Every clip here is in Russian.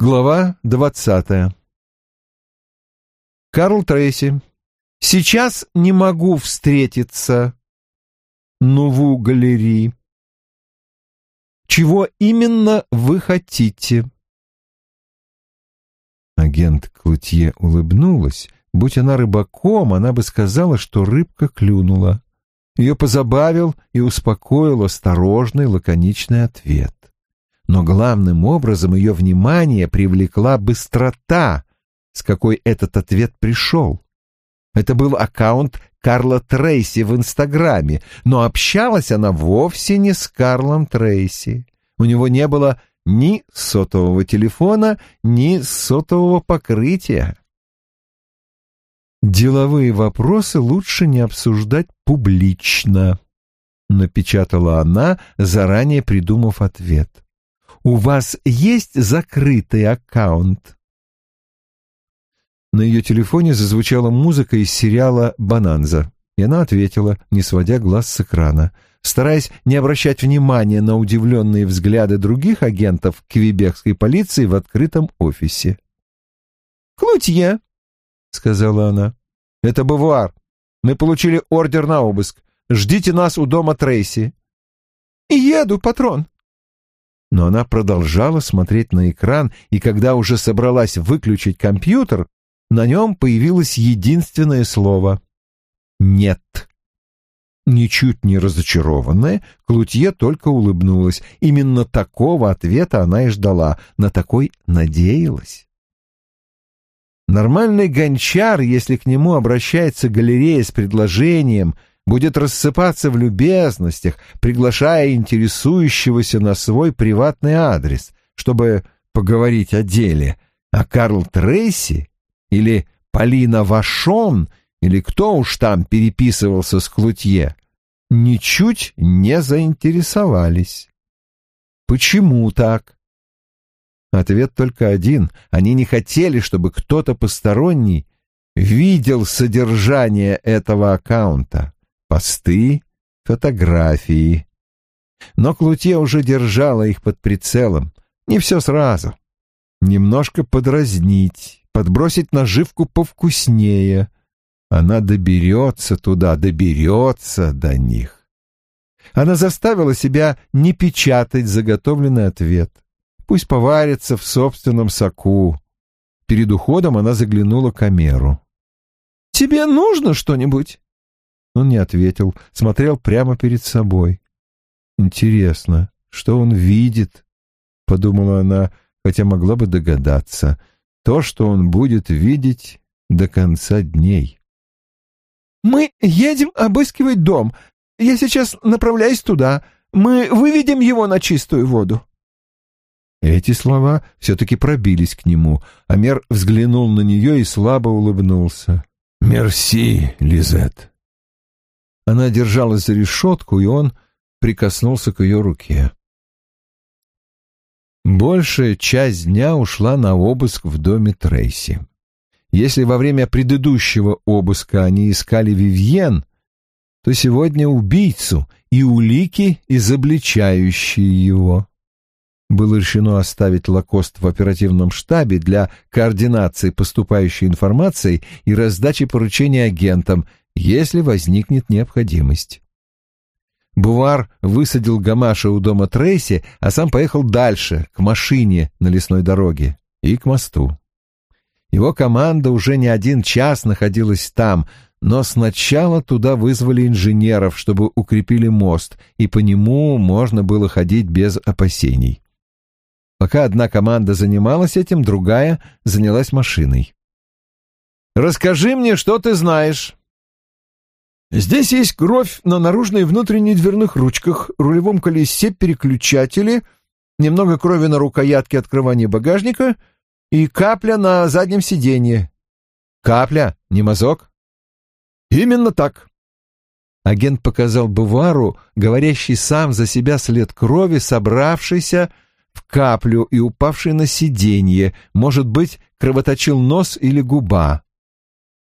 Глава двадцатая. Карл Трейси. Сейчас не могу встретиться. Нову галерии. Чего именно вы хотите? Агент Клутье улыбнулась. Будь она рыбаком, она бы сказала, что рыбка клюнула. Ее позабавил и успокоил осторожный, лаконичный ответ но главным образом ее внимание привлекла быстрота, с какой этот ответ пришел. Это был аккаунт Карла Трейси в Инстаграме, но общалась она вовсе не с Карлом Трейси. У него не было ни сотового телефона, ни сотового покрытия. «Деловые вопросы лучше не обсуждать публично», — напечатала она, заранее придумав ответ. У вас есть закрытый аккаунт?» На ее телефоне зазвучала музыка из сериала «Бананза», и она ответила, не сводя глаз с экрана. Стараясь не обращать внимания на удивленные взгляды других агентов квебекской полиции в открытом офисе. «Клутье», — сказала она, — «это Бавуар. Мы получили ордер на обыск. Ждите нас у дома Трейси». «Еду, патрон», но она продолжала смотреть на экран, и когда уже собралась выключить компьютер, на нем появилось единственное слово «нет». Ничуть не разочарованная, Клутье только улыбнулась. Именно такого ответа она и ждала, на такой надеялась. Нормальный гончар, если к нему обращается галерея с предложением будет рассыпаться в любезностях, приглашая интересующегося на свой приватный адрес, чтобы поговорить о деле. А Карл Трейси или Полина Вашон или кто уж там переписывался с Клутье, ничуть не заинтересовались. Почему так? Ответ только один. Они не хотели, чтобы кто-то посторонний видел содержание этого аккаунта посты, фотографии. Но Клутье уже держала их под прицелом. Не все сразу. Немножко подразнить, подбросить наживку повкуснее. Она доберется туда, доберется до них. Она заставила себя не печатать заготовленный ответ. Пусть поварится в собственном соку. Перед уходом она заглянула к Амеру. «Тебе нужно что-нибудь?» Он не ответил, смотрел прямо перед собой. «Интересно, что он видит?» — подумала она, хотя могла бы догадаться. То, что он будет видеть до конца дней. «Мы едем обыскивать дом. Я сейчас направляюсь туда. Мы выведем его на чистую воду». Эти слова все-таки пробились к нему. Амер взглянул на нее и слабо улыбнулся. «Мерси, Лизет. Она держалась за решетку, и он прикоснулся к ее руке. Большая часть дня ушла на обыск в доме Трейси. Если во время предыдущего обыска они искали Вивьен, то сегодня убийцу и улики, изобличающие его. Было решено оставить Лакост в оперативном штабе для координации поступающей информации и раздачи поручений агентам, если возникнет необходимость. Бувар высадил Гамаша у дома Трейси, а сам поехал дальше, к машине на лесной дороге и к мосту. Его команда уже не один час находилась там, но сначала туда вызвали инженеров, чтобы укрепили мост, и по нему можно было ходить без опасений. Пока одна команда занималась этим, другая занялась машиной. «Расскажи мне, что ты знаешь», Здесь есть кровь на наружной и внутренней дверных ручках, рулевом колесе, переключателе, немного крови на рукоятке открывания багажника и капля на заднем сиденье. Капля, не мазок? Именно так. Агент показал Бувару, говорящий сам за себя след крови, собравшийся в каплю и упавший на сиденье. Может быть, кровоточил нос или губа.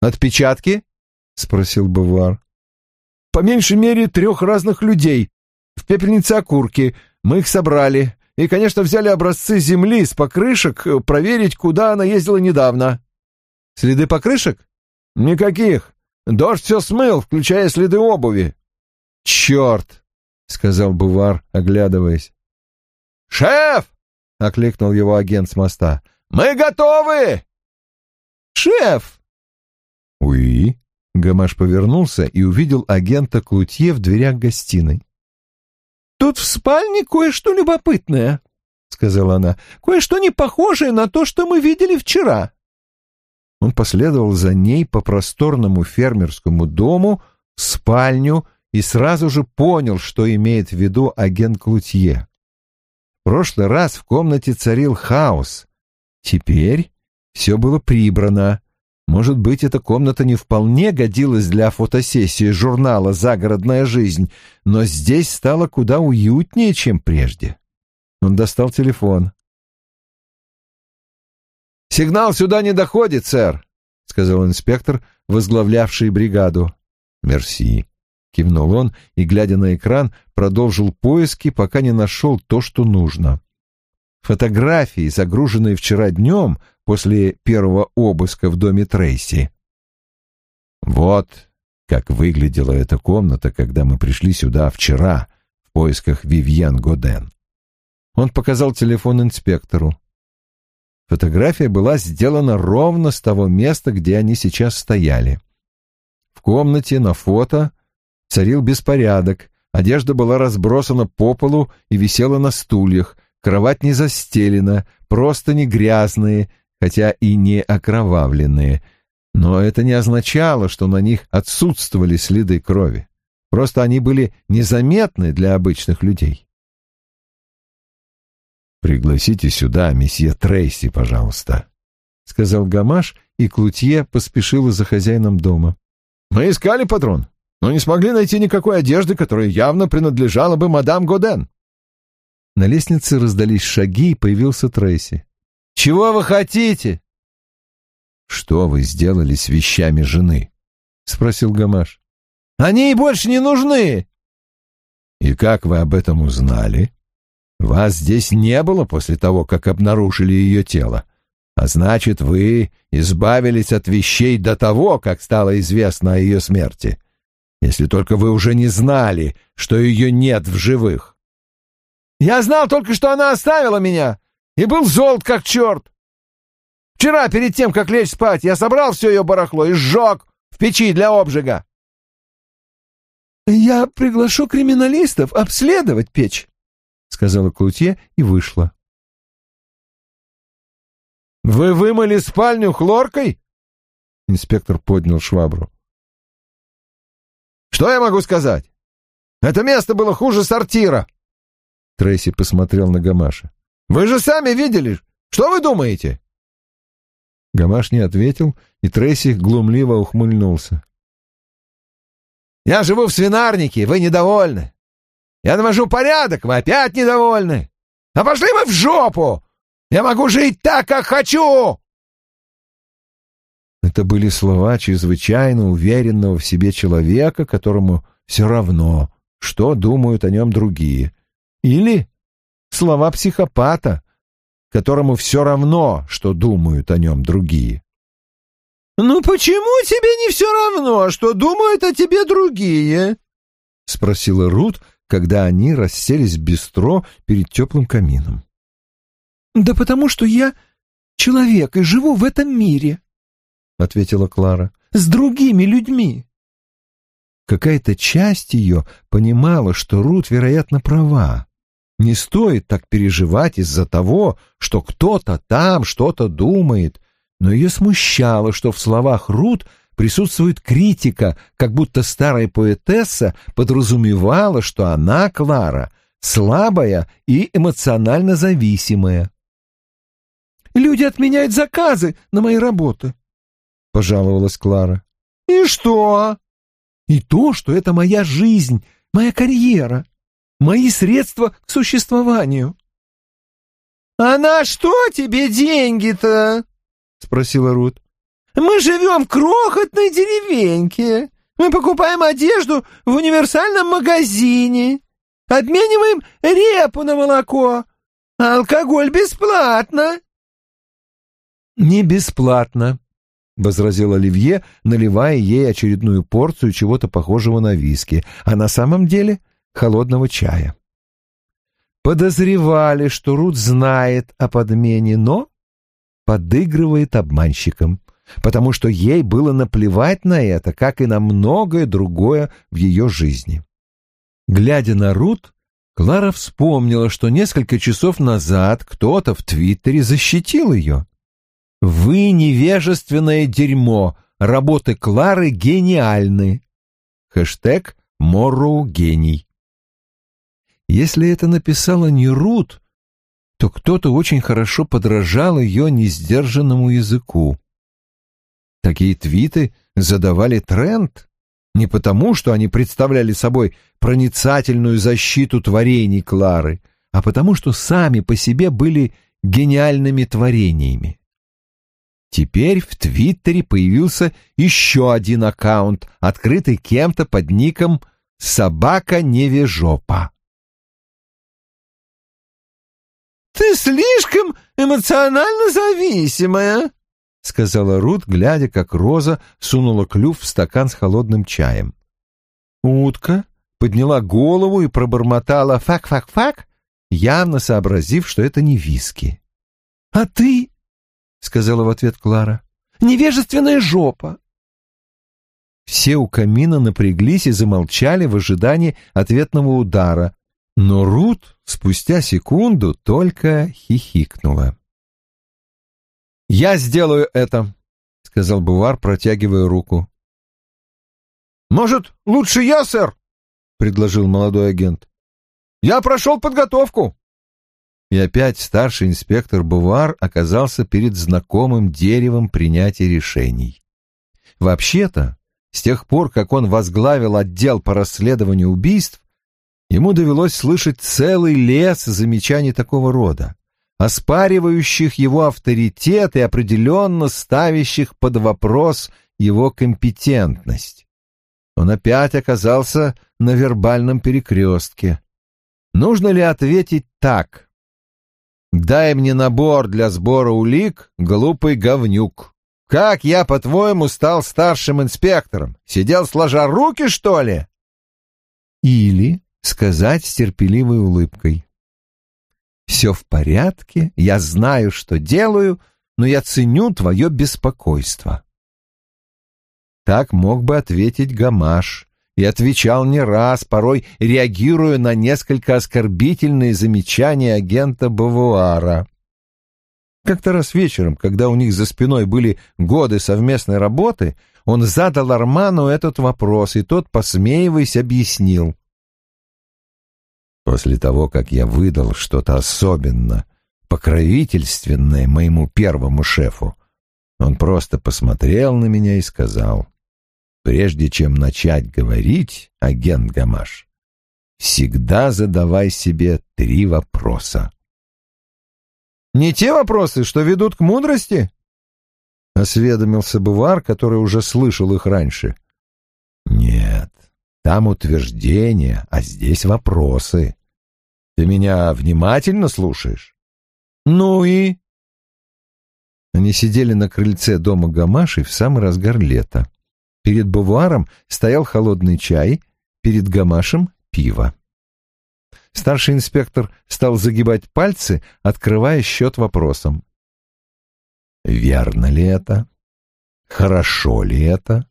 «Отпечатки?» — спросил Бувар. «По меньшей мере трех разных людей. В пепельнице окурки. Мы их собрали. и, конечно, взяли образцы земли с покрышек э, проверить, куда она ездила недавно. Следы покрышек? Никаких. Дождь все смыл, включая следы обуви. Черт! — сказал Бувар, оглядываясь. «Шеф!» — окликнул его агент с моста. «Мы готовы!» «Шеф!» «Уи!» — Гамаш повернулся и увидел агента Клутье в дверях гостиной. «Тут в спальне кое-что любопытное», — сказала она. «Кое-что не похожее на то, что мы видели вчера». Он последовал за ней по просторному фермерскому дому в спальню и сразу же понял, что имеет в виду агент Клутье. В прошлый раз в комнате царил хаос. Теперь все было прибрано. Может быть, эта комната не вполне годилась для фотосессии журнала «Загородная жизнь», но здесь стало куда уютнее, чем прежде. Он достал телефон. «Сигнал сюда не доходит, сэр», — сказал инспектор, возглавлявший бригаду. «Мерси», — кивнул он и, глядя на экран, продолжил поиски, пока не нашел то, что нужно. Фотографии, загруженные вчера днем, после первого обыска в доме Трейси. Вот как выглядела эта комната, когда мы пришли сюда вчера в поисках Вивьен Годен. Он показал телефон инспектору. Фотография была сделана ровно с того места, где они сейчас стояли. В комнате на фото царил беспорядок, одежда была разбросана по полу и висела на стульях, кровать не застелена, просто не грязные, хотя и не окровавленные, но это не означало, что на них отсутствовали следы крови. Просто они были незаметны для обычных людей. «Пригласите сюда месье Трейси, пожалуйста», — сказал Гамаш, и Клутье поспешила за хозяином дома. «Мы искали патрон, но не смогли найти никакой одежды, которая явно принадлежала бы мадам Годен». На лестнице раздались шаги, и появился Трейси. Чего вы хотите? Что вы сделали с вещами жены? спросил Гамаш. Они и больше не нужны. И как вы об этом узнали? Вас здесь не было после того, как обнаружили ее тело. А значит, вы избавились от вещей до того, как стало известно о ее смерти. Если только вы уже не знали, что ее нет в живых. Я знал только, что она оставила меня, и был золот как черт. Вчера, перед тем, как лечь спать, я собрал все ее барахло и сжег в печи для обжига. «Я приглашу криминалистов обследовать печь», — сказала Клутье и вышла. «Вы вымыли спальню хлоркой?» Инспектор поднял швабру. «Что я могу сказать? Это место было хуже сортира!» Трейси посмотрел на Гамаша. Вы же сами видели. Что вы думаете?» Гамаш не ответил, и Трейси глумливо ухмыльнулся. «Я живу в свинарнике, вы недовольны. Я навожу порядок, вы опять недовольны. А пошли мы в жопу! Я могу жить так, как хочу!» Это были слова чрезвычайно уверенного в себе человека, которому все равно, что думают о нем другие. Или слова психопата, которому все равно, что думают о нем другие. «Ну почему тебе не все равно, что думают о тебе другие?» — спросила Рут, когда они расселись в бистро перед теплым камином. «Да потому что я человек и живу в этом мире», — ответила Клара, — «с другими людьми». Какая-то часть ее понимала, что Рут, вероятно, права. Не стоит так переживать из-за того, что кто-то там что-то думает, но ее смущало, что в словах Рут присутствует критика, как будто старая поэтесса подразумевала, что она, Клара, слабая и эмоционально зависимая. «Люди отменяют заказы на мои работы», — пожаловалась Клара. «И что?» «И то, что это моя жизнь, моя карьера мои средства к существованию. «А на что тебе деньги-то?» — спросила Рут. «Мы живем в крохотной деревеньке. Мы покупаем одежду в универсальном магазине, обмениваем репу на молоко, алкоголь бесплатно!» «Не бесплатно», — возразил Оливье, наливая ей очередную порцию чего-то похожего на виски, а на самом деле холодного чая. Подозревали, что Рут знает о подмене, но подыгрывает обманщикам, потому что ей было наплевать на это, как и на многое другое в ее жизни. Глядя на Рут, Клара вспомнила, что несколько часов назад кто-то в Твиттере защитил ее. «Вы невежественное дерьмо, работы Клары гениальны». Хэштег «Морроу гений». Если это написала не Рут, то кто-то очень хорошо подражал ее несдержанному языку. Такие твиты задавали тренд не потому, что они представляли собой проницательную защиту творений Клары, а потому, что сами по себе были гениальными творениями. Теперь в Твиттере появился еще один аккаунт, открытый кем-то под ником «Собака «Ты слишком эмоционально зависимая», — сказала Рут, глядя, как Роза сунула клюв в стакан с холодным чаем. Утка подняла голову и пробормотала «fuck-fuck-fuck», явно сообразив, что это не виски. «А ты?» — сказала в ответ Клара. «Невежественная жопа!» Все у камина напряглись и замолчали в ожидании ответного удара, но Рут спустя секунду только хихикнула. «Я сделаю это», — сказал Бувар, протягивая руку. «Может, лучше я, сэр?» — предложил молодой агент. «Я прошел подготовку». И опять старший инспектор Бувар оказался перед знакомым деревом принятия решений. Вообще-то, с тех пор, как он возглавил отдел по расследованию убийств, ему довелось слышать целый лес замечаний такого рода оспаривающих его авторитет и определенно ставящих под вопрос его компетентность. Он опять оказался на вербальном перекрестке. Нужно ли ответить так? «Дай мне набор для сбора улик, глупый говнюк. Как я, по-твоему, стал старшим инспектором? Сидел сложа руки, что ли?» Или сказать с терпеливой улыбкой. Все в порядке, я знаю, что делаю, но я ценю твое беспокойство. Так мог бы ответить Гамаш, и отвечал не раз, порой реагируя на несколько оскорбительные замечания агента Бавуара. Как-то раз вечером, когда у них за спиной были годы совместной работы, он задал Арману этот вопрос, и тот, посмеиваясь, объяснил. После того, как я выдал что-то особенно покровительственное моему первому шефу, он просто посмотрел на меня и сказал, «Прежде чем начать говорить, агент Гамаш, всегда задавай себе три вопроса». «Не те вопросы, что ведут к мудрости?» — осведомился Бувар, который уже слышал их раньше. «Нет, там утверждения, а здесь вопросы. Ты меня внимательно слушаешь? Ну и... Они сидели на крыльце дома Гамаши в самый разгар лета. Перед бувуаром стоял холодный чай, перед Гамашем — пиво. Старший инспектор стал загибать пальцы, открывая счет вопросом. Верно ли это? Хорошо ли это?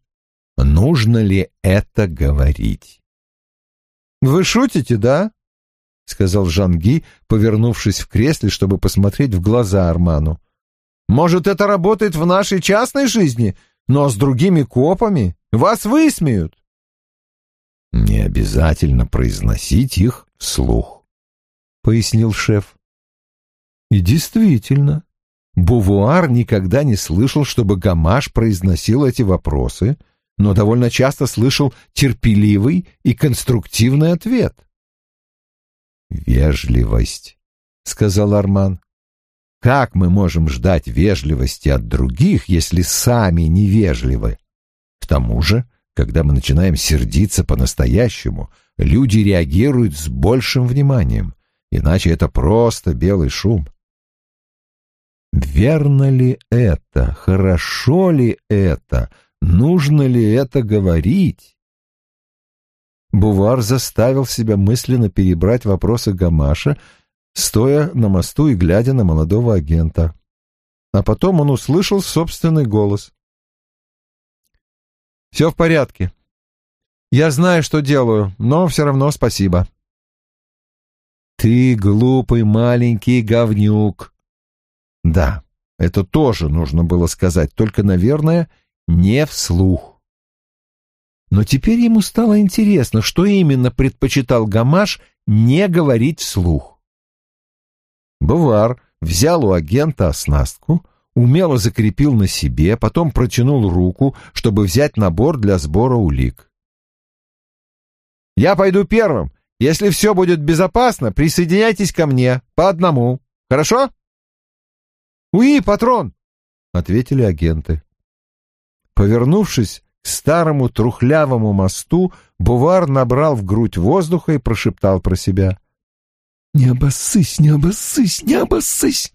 Нужно ли это говорить? «Вы шутите, да?» — сказал Жанги, повернувшись в кресле, чтобы посмотреть в глаза Арману. «Может, это работает в нашей частной жизни, но с другими копами вас высмеют». «Не обязательно произносить их вслух», — пояснил шеф. И действительно, Бувуар никогда не слышал, чтобы Гамаш произносил эти вопросы — но довольно часто слышал терпеливый и конструктивный ответ. «Вежливость», — сказал Арман. «Как мы можем ждать вежливости от других, если сами невежливы? К тому же, когда мы начинаем сердиться по-настоящему, люди реагируют с большим вниманием. иначе это просто белый шум. Верно ли это? Хорошо ли это? Нужно ли это говорить? Бувар заставил себя мысленно перебрать вопросы Гамаша, стоя на мосту и глядя на молодого агента. А потом он услышал собственный голос. «Все в порядке. Я знаю, что делаю, но все равно спасибо». «Ты глупый маленький говнюк». Да, это тоже нужно было сказать, только, наверное, не вслух. Но теперь ему стало интересно, что именно предпочитал Гамаш не говорить вслух. Бувар взял у агента оснастку, умело закрепил на себе, потом протянул руку, чтобы взять набор для сбора улик. «Я пойду первым. Если все будет безопасно, присоединяйтесь ко мне, по одному. Хорошо?» «Уи, патрон!» — ответили агенты. Повернувшись к старому трухлявому мосту, Бувар набрал в грудь воздуха и прошептал про себя. «Не обоссысь, не обоссысь, не обоссысь!»